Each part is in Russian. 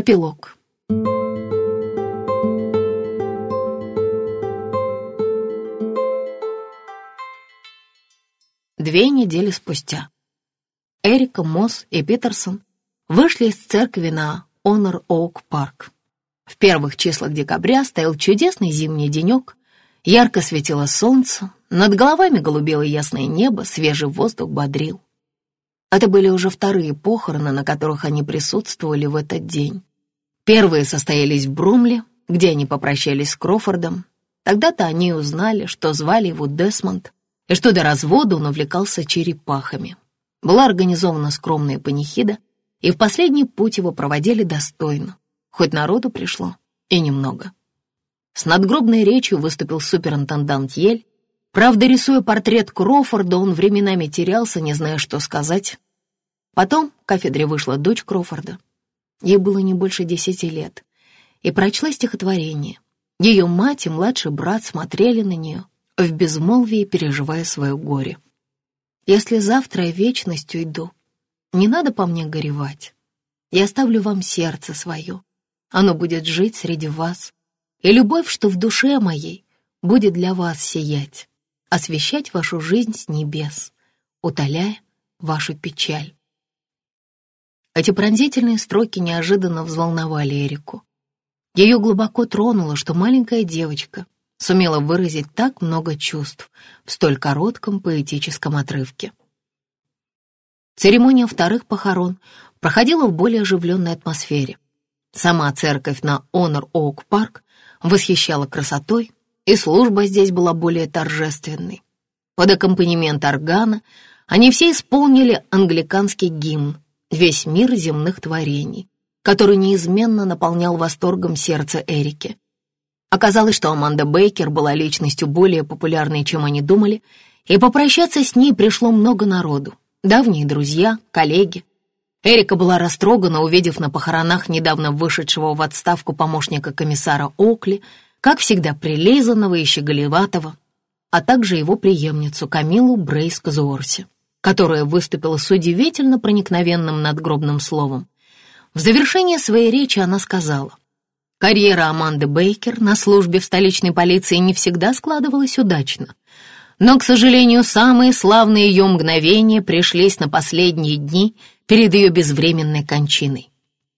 Эпилог. Две недели спустя Эрика, Мосс и Питерсон вышли из церкви на Honor Oak Парк. В первых числах декабря стоял чудесный зимний денек, ярко светило солнце, над головами голубело ясное небо, свежий воздух бодрил. Это были уже вторые похороны, на которых они присутствовали в этот день. Первые состоялись в Брумле, где они попрощались с Крофордом. Тогда-то они узнали, что звали его Десмонд, и что до развода он увлекался черепахами. Была организована скромная панихида, и в последний путь его проводили достойно, хоть народу пришло и немного. С надгробной речью выступил суперинтендант Ель. Правда, рисуя портрет Крофорда, он временами терялся, не зная, что сказать. Потом к кафедре вышла дочь Крофорда. Ей было не больше десяти лет. И прочла стихотворение. Ее мать и младший брат смотрели на нее, в безмолвии переживая свое горе. «Если завтра я вечность уйду, не надо по мне горевать. Я оставлю вам сердце свое. Оно будет жить среди вас, и любовь, что в душе моей, будет для вас сиять, освещать вашу жизнь с небес, утоляя вашу печаль. Эти пронзительные строки неожиданно взволновали Эрику. Ее глубоко тронуло, что маленькая девочка сумела выразить так много чувств в столь коротком поэтическом отрывке. Церемония вторых похорон проходила в более оживленной атмосфере. Сама церковь на Honor Oak Park восхищала красотой, и служба здесь была более торжественной. Под аккомпанемент органа они все исполнили англиканский гимн «Весь мир земных творений», который неизменно наполнял восторгом сердце Эрики. Оказалось, что Аманда Бейкер была личностью более популярной, чем они думали, и попрощаться с ней пришло много народу. Давние друзья, коллеги, Эрика была растрогана, увидев на похоронах недавно вышедшего в отставку помощника комиссара Окли, как всегда прилизанного и щеголеватого, а также его преемницу Камилу Брейс Казуорси, которая выступила с удивительно проникновенным надгробным словом. В завершение своей речи она сказала, «Карьера Аманды Бейкер на службе в столичной полиции не всегда складывалась удачно, но, к сожалению, самые славные ее мгновения пришлись на последние дни — перед ее безвременной кончиной.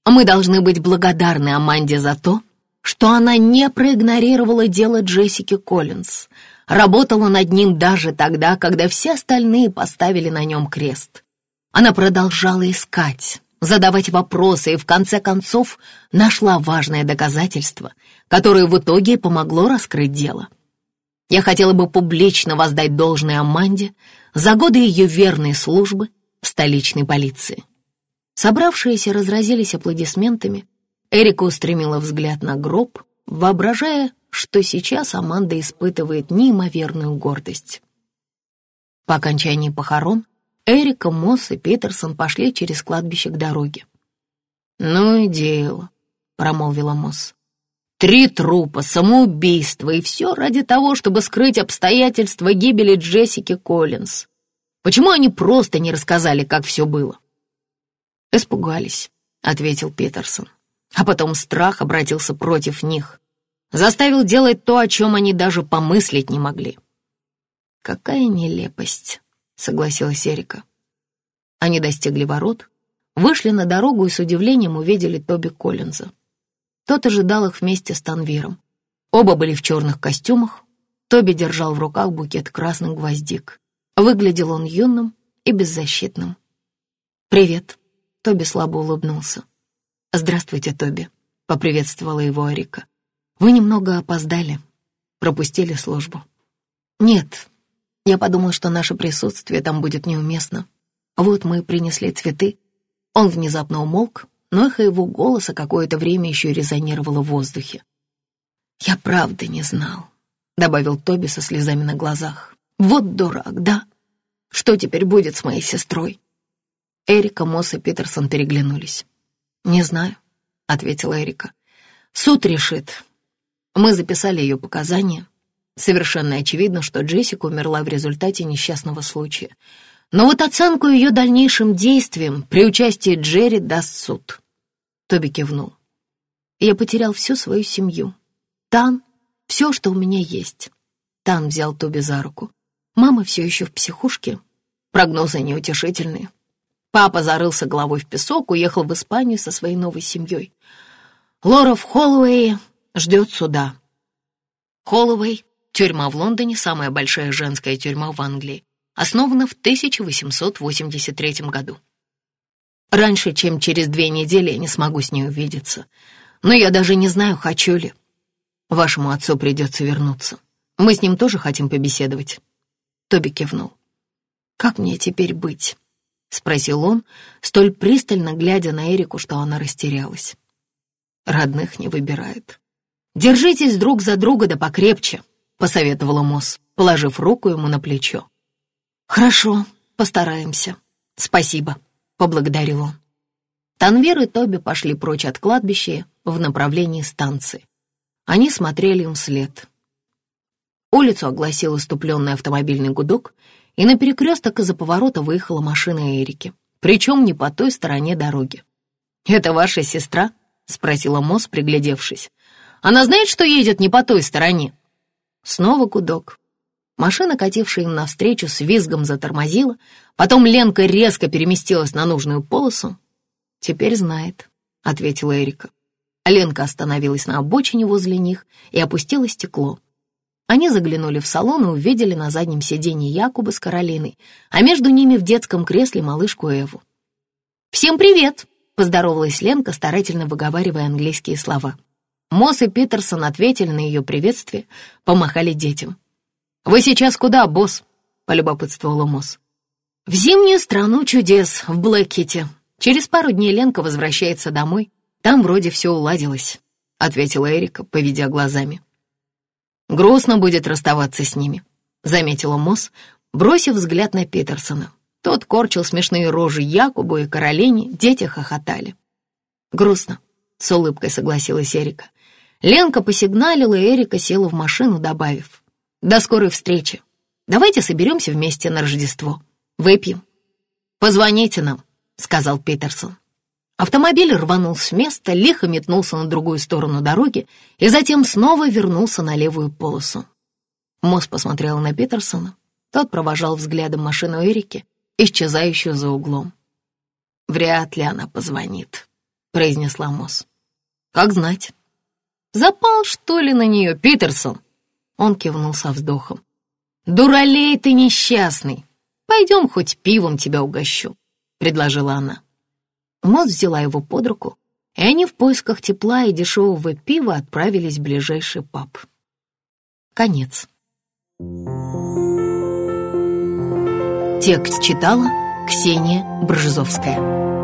Мы должны быть благодарны Аманде за то, что она не проигнорировала дело Джессики Коллинз, работала над ним даже тогда, когда все остальные поставили на нем крест. Она продолжала искать, задавать вопросы и в конце концов нашла важное доказательство, которое в итоге помогло раскрыть дело. Я хотела бы публично воздать должное Аманде за годы ее верной службы в столичной полиции. Собравшиеся разразились аплодисментами. Эрика устремила взгляд на гроб, воображая, что сейчас Аманда испытывает неимоверную гордость. По окончании похорон Эрика, Мосс и Питерсон пошли через кладбище к дороге. «Ну и дело», — промолвила Мосс. «Три трупа, самоубийство, и все ради того, чтобы скрыть обстоятельства гибели Джессики Коллинз. Почему они просто не рассказали, как все было?» «Испугались», — ответил Питерсон. А потом страх обратился против них. Заставил делать то, о чем они даже помыслить не могли. «Какая нелепость», — согласилась Эрика. Они достигли ворот, вышли на дорогу и с удивлением увидели Тоби Коллинза. Тот ожидал их вместе с Танвиром. Оба были в черных костюмах. Тоби держал в руках букет красных гвоздик. Выглядел он юным и беззащитным. «Привет», — Тоби слабо улыбнулся. «Здравствуйте, Тоби», — поприветствовала его Арика. «Вы немного опоздали, пропустили службу». «Нет, я подумал, что наше присутствие там будет неуместно. Вот мы принесли цветы». Он внезапно умолк, но эхо его голоса какое-то время еще резонировало в воздухе. «Я правда не знал», — добавил Тоби со слезами на глазах. «Вот дурак, да? Что теперь будет с моей сестрой?» Эрика, Мосс и Питерсон переглянулись. «Не знаю», — ответила Эрика. «Суд решит. Мы записали ее показания. Совершенно очевидно, что Джессика умерла в результате несчастного случая. Но вот оценку ее дальнейшим действиям при участии Джерри даст суд». Тоби кивнул. Я потерял всю свою семью. Тан — все, что у меня есть. Тан взял Тоби за руку. Мама все еще в психушке. Прогнозы неутешительные. Папа зарылся головой в песок, уехал в Испанию со своей новой семьей. Лора в Холлоуэе ждет суда. Холлоуэй — тюрьма в Лондоне, самая большая женская тюрьма в Англии, основана в 1883 году. Раньше, чем через две недели, я не смогу с ней увидеться. Но я даже не знаю, хочу ли. Вашему отцу придется вернуться. Мы с ним тоже хотим побеседовать. Тоби кивнул. «Как мне теперь быть?» — спросил он, столь пристально глядя на Эрику, что она растерялась. Родных не выбирает. «Держитесь друг за друга да покрепче», — посоветовала Мосс, положив руку ему на плечо. «Хорошо, постараемся. Спасибо», — поблагодарил он. Танвер и Тоби пошли прочь от кладбища в направлении станции. Они смотрели им вслед. Улицу огласил иступленный автомобильный гудок, и на перекресток из-за поворота выехала машина Эрики, причем не по той стороне дороги. «Это ваша сестра?» — спросила Мосс, приглядевшись. «Она знает, что едет не по той стороне?» Снова гудок. Машина, катившая им навстречу, с визгом затормозила, потом Ленка резко переместилась на нужную полосу. «Теперь знает», — ответила Эрика. Ленка остановилась на обочине возле них и опустила стекло. Они заглянули в салон и увидели на заднем сиденье Якуба с Каролиной, а между ними в детском кресле малышку Эву. «Всем привет!» — поздоровалась Ленка, старательно выговаривая английские слова. Мосс и Питерсон ответили на ее приветствие, помахали детям. «Вы сейчас куда, босс?» — полюбопытствовала Мосс. «В зимнюю страну чудес, в Блэкхите. Через пару дней Ленка возвращается домой. Там вроде все уладилось», — ответила Эрика, поведя глазами. «Грустно будет расставаться с ними», — заметила Мосс, бросив взгляд на Питерсона. Тот корчил смешные рожи Якубу и Каролине, дети хохотали. «Грустно», — с улыбкой согласилась Эрика. Ленка посигналила, и Эрика села в машину, добавив. «До скорой встречи. Давайте соберемся вместе на Рождество. Выпьем». «Позвоните нам», — сказал Питерсон. Автомобиль рванул с места, лихо метнулся на другую сторону дороги и затем снова вернулся на левую полосу. Мосс посмотрел на Питерсона. Тот провожал взглядом машину Эрики, исчезающую за углом. «Вряд ли она позвонит», — произнесла Мосс. «Как знать». «Запал, что ли, на нее, Питерсон?» Он кивнул со вздохом. «Дуралей ты несчастный! Пойдем хоть пивом тебя угощу», — предложила она. Мот взяла его под руку, и они в поисках тепла и дешевого пива отправились в ближайший паб. Конец. Текст читала Ксения Бржезовская.